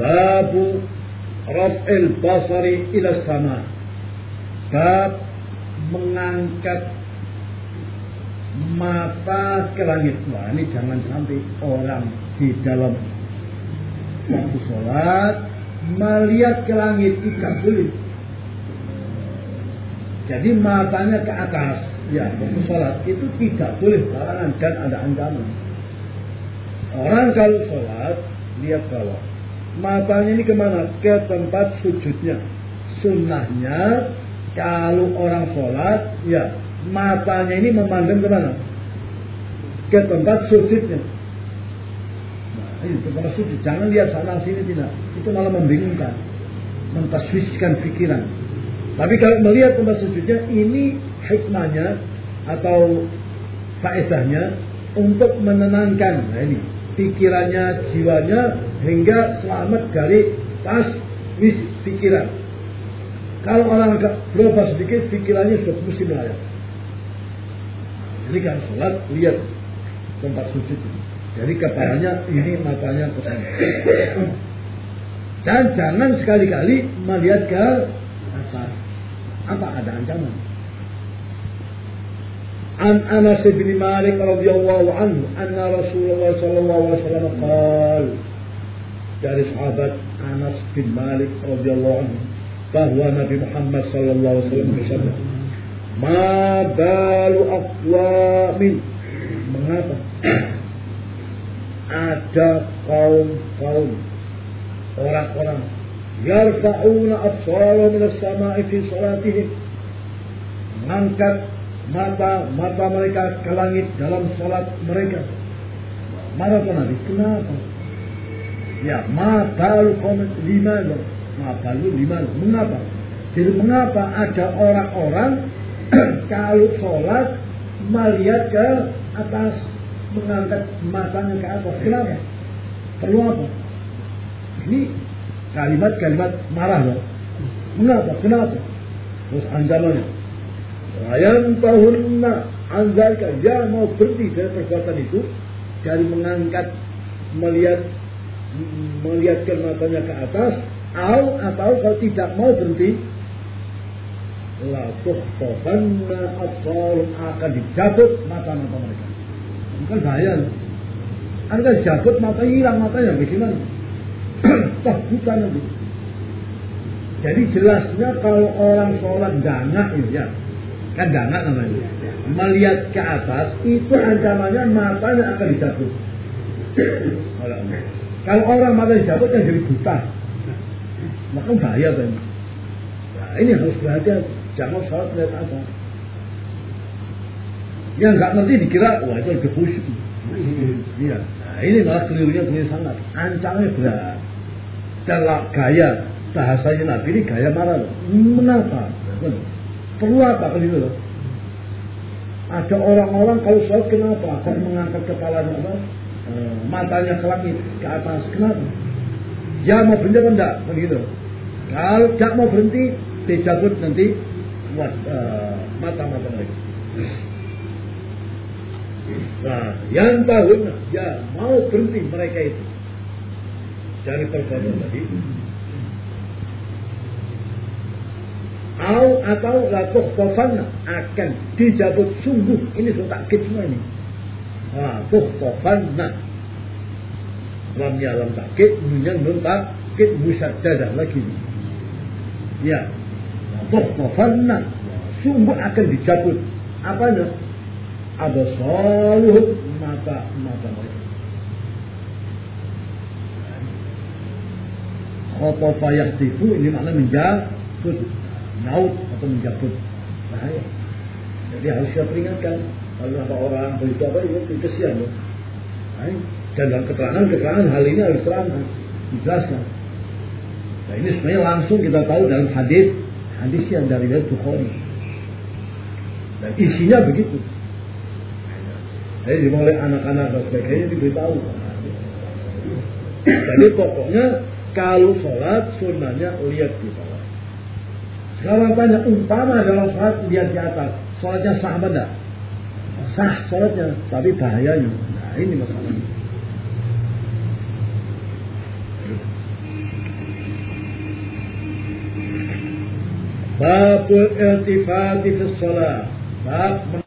Babu Raf'il basari ila sama. Bab mengangkat mata ke langit. Wah, ini jangan sampai orang di dalam waktu sholat melihat ke langit tidak boleh. Jadi matanya ke atas, ya waktu sholat itu tidak boleh larangan dan ada ancaman. Orang kalau sholat lihat bawah, matanya ini ke mana? Ke tempat sujudnya. Sunnahnya kalau orang sholat, ya matanya ini memandang ke mana? Ke tempat sujudnya. Nah, ini tempat sujud. Jangan lihat sana sini tidak. Itu malah membingungkan, mentaswiskan pikiran. Tapi kalau melihat tempat sujudnya, ini hikmahnya atau faedahnya untuk menenangkan. Nah ini pikirannya, jiwanya hingga selamat dari taswis pikiran. Kalau orang agak berubah sedikit, pikirannya sudah mesti melayang. Jadi kan sholat, lihat tempat sujud. Jadi kepalanya ini matanya ke sana. Dan jangan sekali-kali melihat ke atas. Apa ada ancaman? An Anas bin Malik radhiyallahu anhu anna Rasulullah sallallahu alaihi wasallam qaal dari sahabat Anas bin Malik radhiyallahu anhu bahwa Nabi Muhammad sallallahu alaihi wasallam Ma balu aqwamin mengapa? Ada kaum-kaum orang-orang yarfa'una absara min as-sama'i fi salatihim. Mengangkat mata mata mereka ke langit dalam salat mereka. Maka Nabi? Kenapa ya mata lu komen lima loh lu lima loh mengapa jadi mengapa ada orang-orang kalau sholat melihat ke atas mengangkat matanya ke atas kenapa perlu apa ini kalimat-kalimat marah loh. Mengapa? Kenapa? Terus ancamannya. Wayan tahunna anzalka ya mau berhenti dari perbuatan itu dari mengangkat melihat melihatkan matanya ke atas atau atau kalau tidak mau berhenti la tuhtafanna absarun akan dicabut mata-mata mereka. Bukan bahaya. Anda cabut mata hilang matanya bagaimana? Toh bukan nanti. Jadi jelasnya kalau orang sholat dangak ya, kan dangak namanya. Melihat ke atas itu ancamannya matanya akan dicabut. Kalau orang mata dicabut kan jadi buta. Maka bahaya kan. Nah, ini harus berhati Jangan sholat melihat atas. Yang nggak ngerti dikira wah itu lebih khusyuk. Iya. Nah, ini malah kelirunya keliru sangat. Ancamnya berat dalam gaya bahasanya Nabi ini gaya marah loh. Perlu apa kan itu loh? Ada orang-orang kalau sholat kenapa? Kok mengangkat kepalanya apa? E, matanya ke langit ke atas kenapa? Ya mau berhenti apa enggak? Begitu. Kalau tidak mau berhenti, dicabut nanti buat e, mata-mata mereka. Nah, yang tahun ya mau berhenti mereka itu dari perbuatan tadi Au atau lakuh kofana akan dijabut sungguh ini sudah takkit semua ini. Ah, tuh kofana lamnya lam takkit, nunya nun takkit musaddadah lagi. Ya, tuh kofana sungguh akan dijabut. Apanya? Ada soluh mata mata mereka. khotofa tipu ini makna menjabut naut atau menjabut bahaya jadi harus kita peringatkan kalau ada orang begitu apa itu kesian loh dan dalam keterangan keterangan hal ini harus terangkan dijelaskan. Nah ini sebenarnya langsung kita tahu dalam hadis hadis yang dari Bukhari. Dan isinya begitu. Jadi dimulai anak-anak dan sebagainya diberitahu. Jadi pokoknya kalau sholat sunnahnya lihat di bawah. Sekarang tanya umpama dalam sholat lihat di atas, sholatnya sah enggak? sah sholatnya, tapi bahayanya. Nah ini masalahnya. Babul iltifati fi sholat. Bab